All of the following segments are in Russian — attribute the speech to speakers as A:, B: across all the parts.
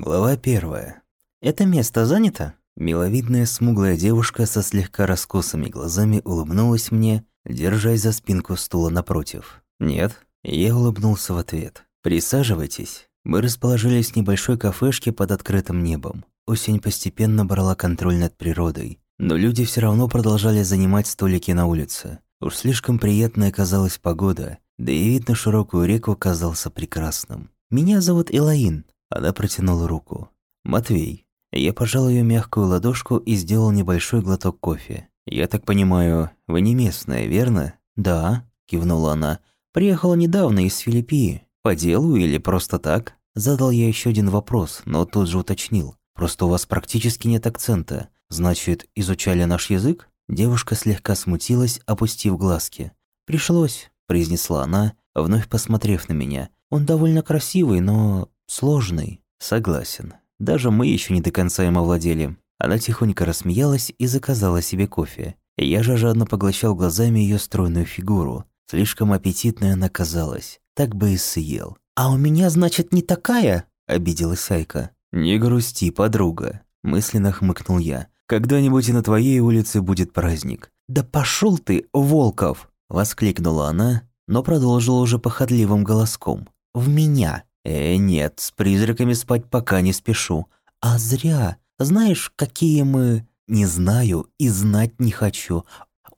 A: Глава первая.
B: «Это место занято?»
A: Миловидная смуглая девушка со слегка раскосыми глазами улыбнулась мне, держась за спинку стула напротив. «Нет». Я улыбнулся в ответ. «Присаживайтесь». Мы расположились в небольшой кафешке под открытым небом. Осень постепенно брала контроль над природой, но люди все равно продолжали занимать столики на улице. Уж слишком приятная казалась погода, да и вид на широкую реку казался прекрасным.
B: «Меня зовут Элаин»,
A: она протянула руку. «Матвей». Я пожал ее мягкую ладошку и сделал небольшой глоток кофе. «Я так понимаю, вы не местная, верно?»
B: «Да», –
A: кивнула она.
B: «Приехала недавно из Филиппии.
A: По делу или просто так?» Задал я еще один вопрос, но тут же уточнил. «Просто у вас практически нет акцента. Значит, изучали наш язык?» Девушка слегка смутилась, опустив глазки.
B: «Пришлось», – произнесла она, вновь посмотрев на меня. «Он довольно красивый, но Сложный.
A: Согласен. Даже мы еще не до конца им овладели. Она тихонько рассмеялась и заказала себе кофе. Я же жадно поглощал глазами ее стройную фигуру. Слишком аппетитная она казалась. Так бы и съел.
B: «А у меня, значит, не такая?»
A: – обиделась Айка. «Не грусти, подруга», – мысленно хмыкнул я. «Когда-нибудь и на твоей улице будет праздник».
B: «Да пошел ты, Волков!»
A: – воскликнула она, но продолжила уже похотливым голоском.
B: «В меня!»
A: «Э, нет, с призраками спать пока не спешу.
B: А зря. Знаешь, какие мы...»
A: «Не знаю и знать не хочу.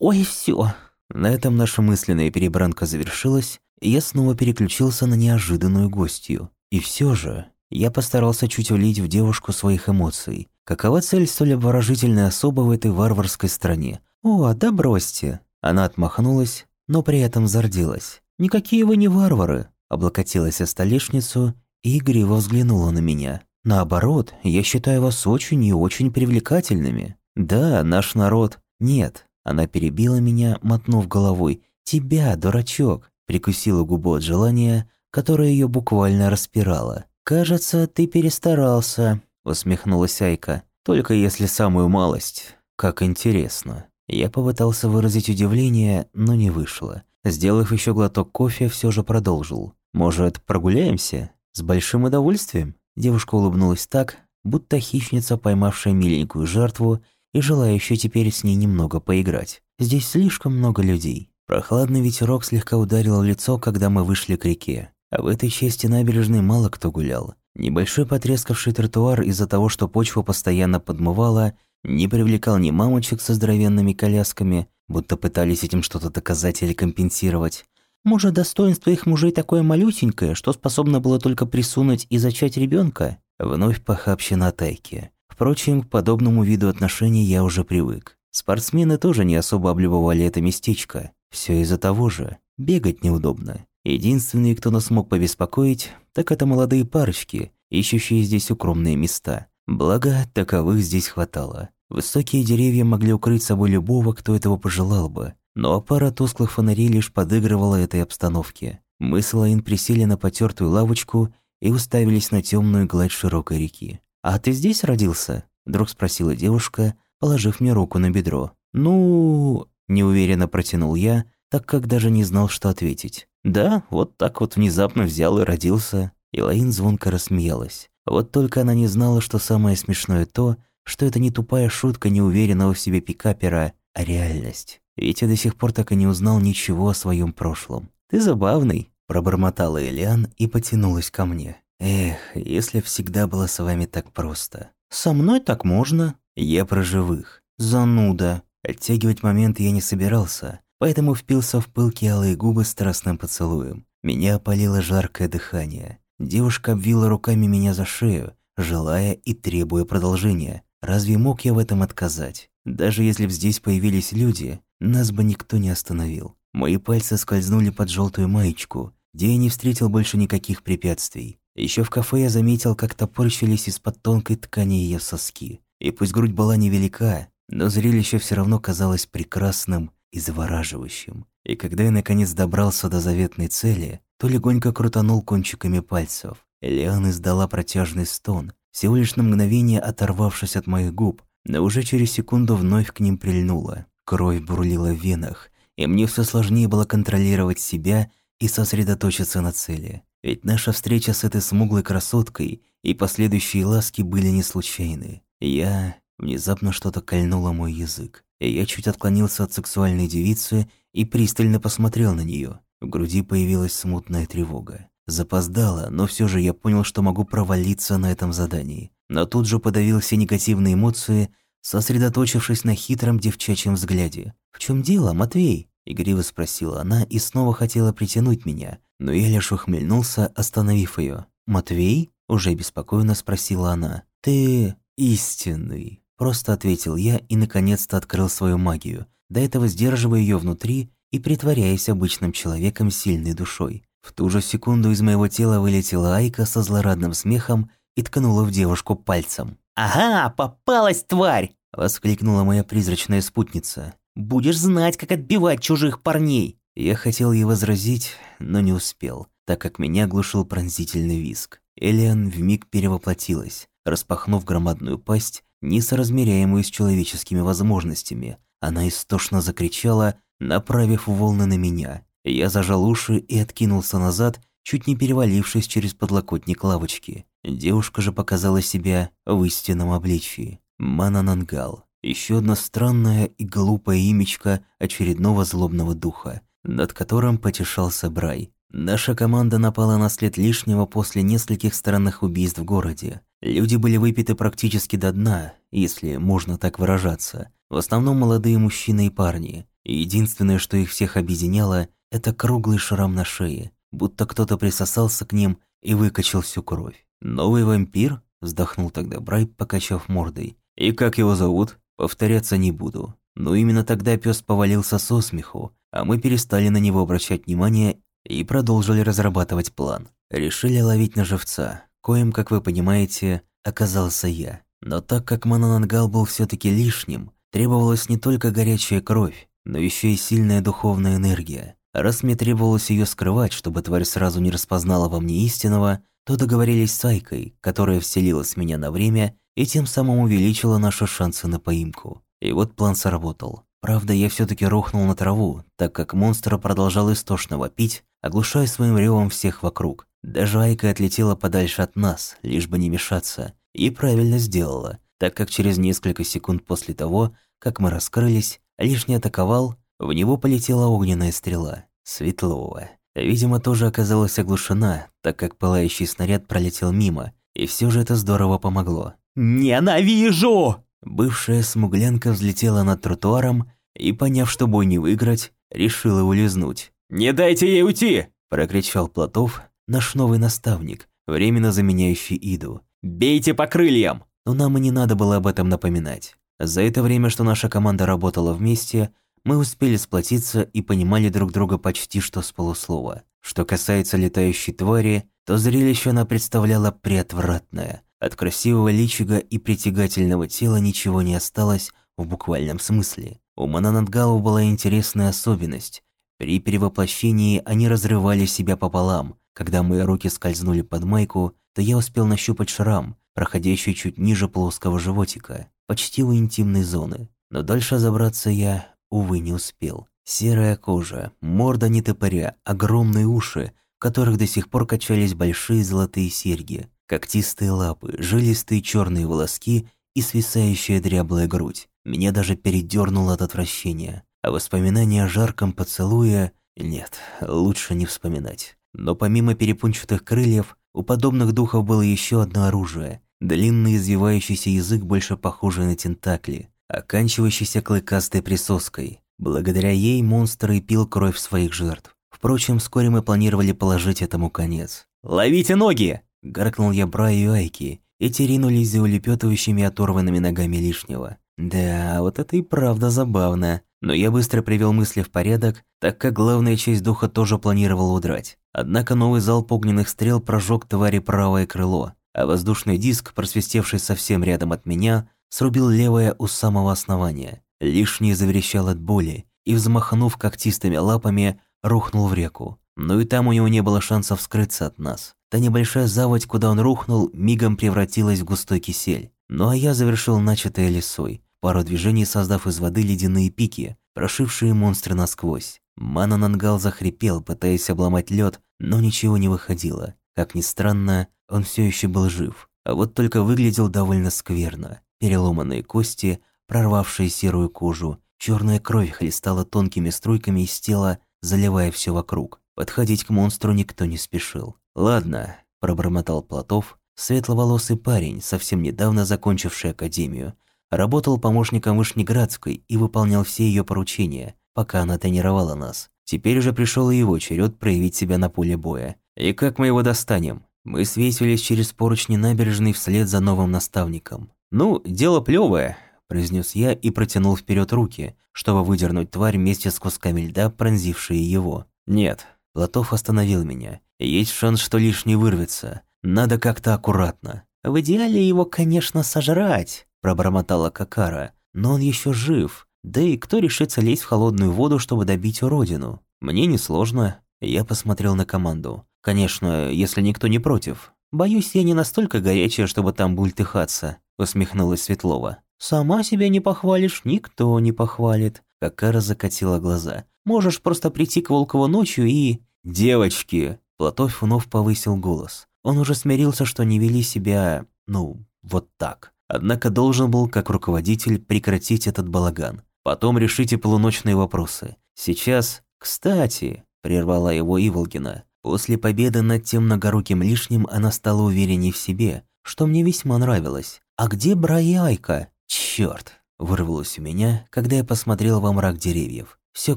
B: Ой, все.
A: На этом наша мысленная перебранка завершилась, и я снова переключился на неожиданную гостью. И все же, я постарался чуть улить в девушку своих эмоций. Какова цель столь обворожительной особы в этой варварской стране?
B: «О, да бросьте!»
A: Она отмахнулась, но при этом зарделась.
B: «Никакие вы не варвары
A: облокотилась о столешницу и игриво взглянула на меня. «Наоборот, я считаю вас очень и очень привлекательными. Да, наш народ. Нет». Она перебила меня, мотнув головой. «Тебя, дурачок!» Прикусила губу от желания, которое ее буквально распирало.
B: «Кажется, ты перестарался», —
A: усмехнулась Айка. «Только если самую малость. Как интересно». Я попытался выразить удивление, но не вышло. Сделав еще глоток кофе, все же продолжил. «Может, прогуляемся?» «С большим удовольствием?» Девушка улыбнулась так, будто хищница, поймавшая миленькую жертву и желающая теперь с ней немного поиграть. «Здесь слишком много людей». Прохладный ветерок слегка ударил в лицо, когда мы вышли к реке. А в этой части набережной мало кто гулял. Небольшой потрескавший тротуар из-за того, что почва постоянно подмывала, не привлекал ни мамочек со здоровенными колясками, будто пытались этим что-то доказать или компенсировать,
B: может, достоинство их мужей такое малюсенькое, что способно было только присунуть и зачать ребенка?
A: Вновь похабщина тайки. Впрочем, к подобному виду отношений я уже привык. Спортсмены тоже не особо облюбовали это местечко. Все из-за того же. Бегать неудобно. Единственные, кто нас мог побеспокоить, так это молодые парочки, ищущие здесь укромные места. Благо, таковых здесь хватало. Высокие деревья могли укрыть собой любого, кто этого пожелал бы но пара тусклых фонарей лишь подыгрывала этой обстановке. Мы с Лаин присели на потертую лавочку и уставились на темную гладь широкой реки. «А ты здесь родился?» – вдруг спросила девушка, положив мне руку на бедро. «Ну...» – неуверенно протянул я, так как даже не знал, что ответить. «Да, вот так вот внезапно взял и родился». И Лаин звонко рассмеялась. Вот только она не знала, что самое смешное то, что это не тупая шутка неуверенного в себе пикапера, а реальность. Ведь я до сих пор так и не узнал ничего о своем прошлом. «Ты забавный», – пробормотала Элиан и потянулась ко мне. «Эх, если всегда было с вами так просто».
B: «Со мной так можно».
A: «Я про живых».
B: «Зануда».
A: Оттягивать момент я не собирался, поэтому впился в пылкие алые губы страстным поцелуем. Меня опалило жаркое дыхание. Девушка обвила руками меня за шею, желая и требуя продолжения. Разве мог я в этом отказать? Даже если б здесь появились люди, нас бы никто не остановил. Мои пальцы скользнули под желтую маечку, где я не встретил больше никаких препятствий. Еще в кафе я заметил, как топорщились из-под тонкой ткани ее соски. И пусть грудь была невелика, но зрелище все равно казалось прекрасным и завораживающим. И когда я наконец добрался до заветной цели, то легонько крутанул кончиками пальцев. Элиан издала протяжный стон, всего лишь на мгновение оторвавшись от моих губ, но уже через секунду вновь к ним прильнула. Кровь бурлила в венах, и мне все сложнее было контролировать себя и сосредоточиться на цели. Ведь наша встреча с этой смуглой красоткой и последующие ласки были не случайны. Я... Внезапно что-то кольнуло мой язык, и я чуть отклонился от сексуальной девицы и пристально посмотрел на нее. В груди появилась смутная тревога. Запоздало, но все же я понял, что могу провалиться на этом задании. Но тут же подавил все негативные эмоции, сосредоточившись на хитром девчачьем взгляде. «В чем дело, Матвей?» – игриво спросила она и снова хотела притянуть меня, но я лишь ухмыльнулся, остановив ее. «Матвей?» – уже беспокойно спросила она. «Ты истинный», – просто ответил я и наконец-то открыл свою магию, до этого сдерживая ее внутри и притворяясь обычным человеком сильной душой. В ту же секунду из моего тела вылетела Айка со злорадным смехом и ткнула в девушку пальцем. «Ага, попалась, тварь!» – воскликнула моя призрачная спутница. «Будешь знать, как отбивать чужих парней!» Я хотел ей возразить, но не успел, так как меня глушил пронзительный виск. Элиан вмиг перевоплотилась, распахнув громадную пасть, несоразмеряемую с человеческими возможностями. Она истошно закричала, направив волны на меня. Я зажал уши и откинулся назад, чуть не перевалившись через подлокотник лавочки. Девушка же показала себя в истинном обличии. Мананангал. Еще одна странная и глупая имечка очередного злобного духа, над которым потешался Брай. Наша команда напала на след лишнего после нескольких странных убийств в городе. Люди были выпиты практически до дна, если можно так выражаться. В основном молодые мужчины и парни. И единственное, что их всех объединяло, это круглый шрам на шее, будто кто-то присосался к ним и выкачал всю кровь. «Новый вампир?» – вздохнул тогда Брай, покачав мордой. «И как его зовут?» Повторяться не буду. Но именно тогда пес повалился со смеху, а мы перестали на него обращать внимание и продолжили разрабатывать план. Решили ловить на живца, коим, как вы понимаете, оказался я. Но так как Мананангал был все таки лишним, требовалась не только горячая кровь, но еще и сильная духовная энергия. Раз мне требовалось ее скрывать, чтобы тварь сразу не распознала во мне истинного, то договорились с Айкой, которая вселилась в меня на время и тем самым увеличила наши шансы на поимку. И вот план сработал. Правда, я все таки рухнул на траву, так как монстр продолжал истошно вопить, оглушая своим ревом всех вокруг. Даже Айка отлетела подальше от нас, лишь бы не мешаться, и правильно сделала, так как через несколько секунд после того, как мы раскрылись, лишний атаковал, в него полетела огненная стрела, светлого. Видимо, тоже оказалась оглушена, так как пылающий снаряд пролетел мимо, и все же это здорово помогло. «Ненавижу!» Бывшая смуглянка взлетела над тротуаром и, поняв, что бой не выиграть, решила улизнуть. «Не дайте ей уйти!» – прокричал Платов, наш новый наставник, временно заменяющий Иду. «Бейте по крыльям!» Но нам и не надо было об этом напоминать. За это время, что наша команда работала вместе, мы успели сплотиться и понимали друг друга почти что с полуслова. Что касается летающей твари, то зрелище она представляла преотвратное. От красивого личига и притягательного тела ничего не осталось в буквальном смысле. У Мананадгалу была интересная особенность. При перевоплощении они разрывали себя пополам. Когда мои руки скользнули под майку, то я успел нащупать шрам, проходящий чуть ниже плоского животика, почти у интимной зоны. Но дальше забраться я Увы, не успел. Серая кожа, морда не топоря, огромные уши, в которых до сих пор качались большие золотые серьги, когтистые лапы, жилистые черные волоски и свисающая дряблая грудь. Меня даже передернуло от отвращения. А воспоминания о жарком поцелуе... Нет, лучше не вспоминать. Но помимо перепунчатых крыльев, у подобных духов было еще одно оружие. Длинный извивающийся язык, больше похожий на тентакли оканчивающейся клыкастой присоской. Благодаря ей монстр и пил кровь своих жертв. Впрочем, вскоре мы планировали положить этому конец. «Ловите ноги!» – гаркнул я Браю и Айки, и те ринулись за улепетывающими оторванными ногами лишнего. Да, вот это и правда забавно. Но я быстро привел мысли в порядок, так как главная часть духа тоже планировала удрать. Однако новый залп огненных стрел прожег твари правое крыло, а воздушный диск, просвистевший совсем рядом от меня, срубил левое у самого основания. Лишний заверещал от боли и, взмахнув когтистыми лапами, рухнул в реку. Но и там у него не было шансов скрыться от нас. Та небольшая заводь, куда он рухнул, мигом превратилась в густой кисель. Ну а я завершил начатое лесой, пару движений создав из воды ледяные пики, прошившие монстра насквозь. Мананангал захрипел, пытаясь обломать лед, но ничего не выходило. Как ни странно, он все еще был жив, а вот только выглядел довольно скверно. Переломанные кости, прорвавшие серую кожу, черная кровь хлестала тонкими струйками из тела, заливая все вокруг. Подходить к монстру никто не спешил. «Ладно», – пробормотал Платов, светловолосый парень, совсем недавно закончивший академию. Работал помощником Вышнеградской и выполнял все ее поручения, пока она тренировала нас. Теперь уже пришел его черед проявить себя на поле боя. И как мы его достанем? Мы свесились через поручни набережной вслед за новым наставником. «Ну, дело плевое, произнес я и протянул вперед руки, чтобы выдернуть тварь вместе с кусками льда, пронзившие его. «Нет». Платов остановил меня. «Есть шанс, что лишний вырвется. Надо как-то аккуратно». «В идеале его, конечно, сожрать», – пробормотала Какара. «Но он еще жив. Да и кто решится лезть в холодную воду, чтобы добить уродину? Мне несложно. Я посмотрел на команду. Конечно, если никто не против. Боюсь, я не настолько горячая, чтобы там бультыхаться, усмехнулась Светлова. Сама себя не похвалишь, никто не похвалит. Какара закатила глаза. Можешь просто прийти к Волкову ночью и... «Девочки!» Платов вновь повысил голос. Он уже смирился, что не вели себя... ну, вот так. Однако должен был, как руководитель, прекратить этот балаган. Потом решите полуночные вопросы. Сейчас... Кстати, прервала его Иволгина. После победы над тем многоруким лишним она стала уверенней в себе, что мне весьма нравилось. А где Браяйка? Чёрт! Вырвалось у меня, когда я посмотрел во мрак деревьев. Все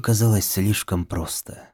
A: казалось слишком просто.